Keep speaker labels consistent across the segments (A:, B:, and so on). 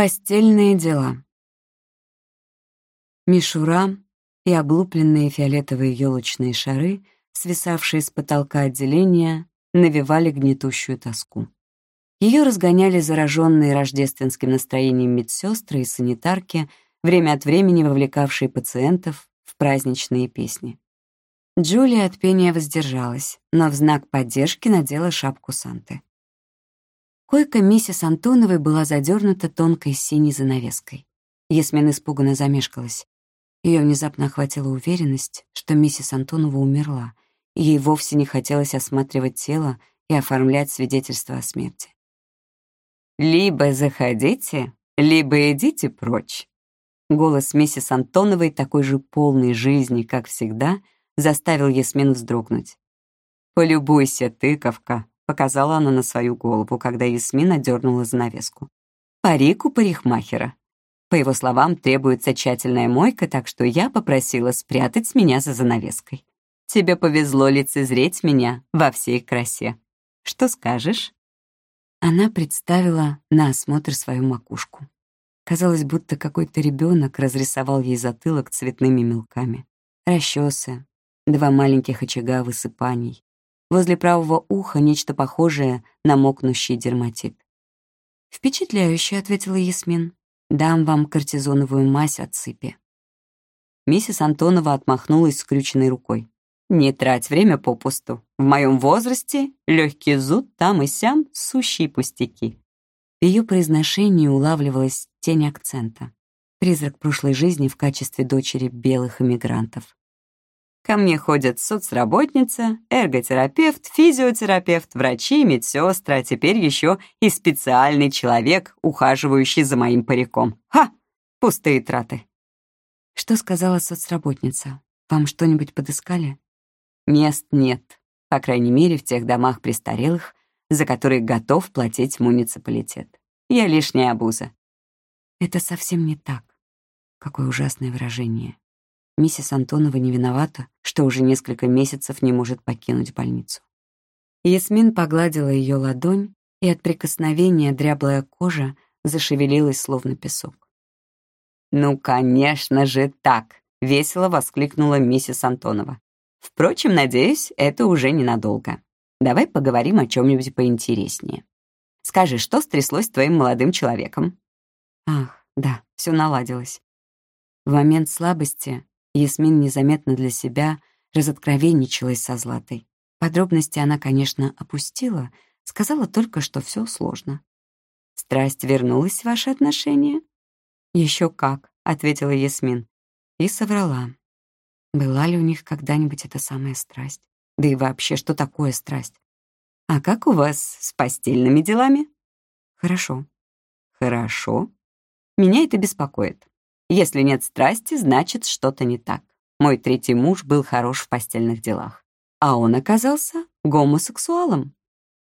A: Постельные дела. Мишура и облупленные фиолетовые елочные шары, свисавшие с потолка отделения, навевали гнетущую тоску. Ее разгоняли зараженные рождественским настроением медсестры и санитарки, время от времени вовлекавшие пациентов в праздничные песни. Джулия от пения воздержалась, но в знак поддержки надела шапку Санты. Койка миссис Антоновой была задернута тонкой синей занавеской. Ясмин испуганно замешкалась. Ее внезапно охватила уверенность, что миссис Антонова умерла, и ей вовсе не хотелось осматривать тело и оформлять свидетельство о смерти. «Либо заходите, либо идите прочь». Голос миссис Антоновой, такой же полный жизни, как всегда, заставил Ясмин вздрогнуть. «Полюбуйся, тыковка», Показала она на свою голову, когда Ясмин отдернула занавеску. «Парик у парикмахера. По его словам, требуется тщательная мойка, так что я попросила спрятать меня за занавеской. Тебе повезло лицезреть меня во всей красе. Что скажешь?» Она представила на осмотр свою макушку. Казалось, будто какой-то ребенок разрисовал ей затылок цветными мелками. Расчесы, два маленьких очага высыпаний, Возле правого уха нечто похожее на мокнущий дерматит. «Впечатляюще», — ответила Ясмин. «Дам вам кортизоновую мазь от сыпи». Миссис Антонова отмахнулась скрюченной рукой. «Не трать время попусту. В моем возрасте легкий зуд там и сям — сущие пустяки». В ее произношении улавливалась тень акцента. Призрак прошлой жизни в качестве дочери белых эмигрантов. Ко мне ходят соцработница, эрготерапевт, физиотерапевт, врачи, медсестры, а теперь еще и специальный человек, ухаживающий за моим париком. Ха! Пустые траты. Что сказала соцработница? Вам что-нибудь подыскали? Мест нет, по крайней мере, в тех домах престарелых, за которые готов платить муниципалитет. Я лишняя обуза. Это совсем не так. Какое ужасное выражение. Миссис Антонова не виновата, что уже несколько месяцев не может покинуть больницу. Ясмин погладила ее ладонь, и от прикосновения дряблая кожа зашевелилась, словно песок. «Ну, конечно же так!» — весело воскликнула миссис Антонова. «Впрочем, надеюсь, это уже ненадолго. Давай поговорим о чем-нибудь поинтереснее. Скажи, что стряслось с твоим молодым человеком?» Ах, да, все наладилось. В момент слабости Ясмин незаметно для себя разоткровенничалась со Златой. Подробности она, конечно, опустила, сказала только, что все сложно. «Страсть вернулась в ваши отношения?» Еще как», — ответила Ясмин. И соврала. Была ли у них когда-нибудь эта самая страсть? Да и вообще, что такое страсть? «А как у вас с постельными делами?» «Хорошо». «Хорошо. Меня это беспокоит. Если нет страсти, значит, что-то не так. Мой третий муж был хорош в постельных делах, а он оказался гомосексуалом.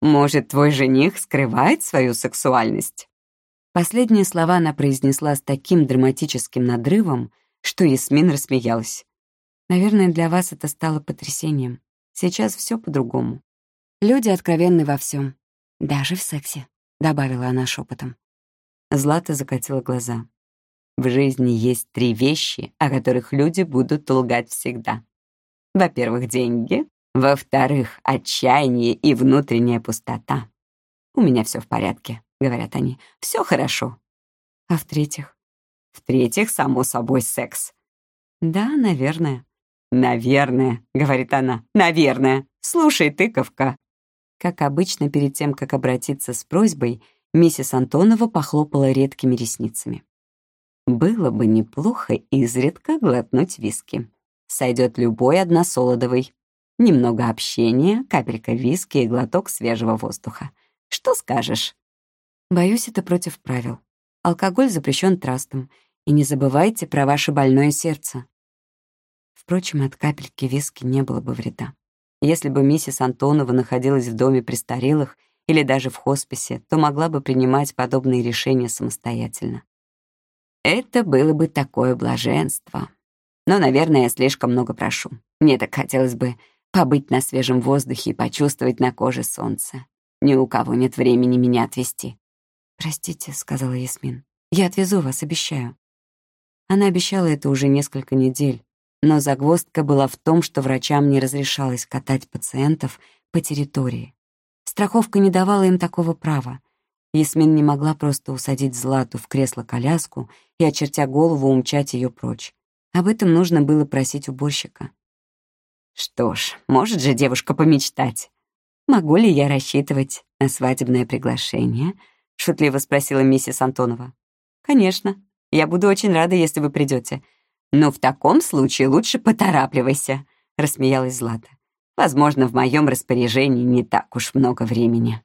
A: Может, твой жених скрывает свою сексуальность? Последние слова она произнесла с таким драматическим надрывом, что Ясмин рассмеялась. Наверное, для вас это стало потрясением. Сейчас все по-другому. Люди откровенны во всем, даже в сексе, добавила она шепотом. Злата закатила глаза. В жизни есть три вещи, о которых люди будут лгать всегда. Во-первых, деньги. Во-вторых, отчаяние и внутренняя пустота. «У меня все в порядке», — говорят они. Все хорошо». А в-третьих? В-третьих, само собой, секс. «Да, наверное». «Наверное», — говорит она. «Наверное. Слушай, тыковка». Как обычно, перед тем, как обратиться с просьбой, миссис Антонова похлопала редкими ресницами. Было бы неплохо изредка глотнуть виски. Сойдет любой односолодовый. Немного общения, капелька виски и глоток свежего воздуха. Что скажешь? Боюсь, это против правил. Алкоголь запрещен трастом. И не забывайте про ваше больное сердце. Впрочем, от капельки виски не было бы вреда. Если бы миссис Антонова находилась в доме престарелых или даже в хосписе, то могла бы принимать подобные решения самостоятельно. Это было бы такое блаженство. Но, наверное, я слишком много прошу. Мне так хотелось бы побыть на свежем воздухе и почувствовать на коже солнце. Ни у кого нет времени меня отвезти. «Простите», — сказала Ясмин. Я отвезу вас, обещаю». Она обещала это уже несколько недель, но загвоздка была в том, что врачам не разрешалось катать пациентов по территории. Страховка не давала им такого права. Ясмин не могла просто усадить Злату в кресло-коляску и, очертя голову, умчать ее прочь. Об этом нужно было просить уборщика. Что ж, может же девушка помечтать. Могу ли я рассчитывать на свадебное приглашение? Шутливо спросила миссис Антонова. Конечно. Я буду очень рада, если вы придете. Но в таком случае лучше поторапливайся, рассмеялась Злата. Возможно, в моем распоряжении не так уж много времени.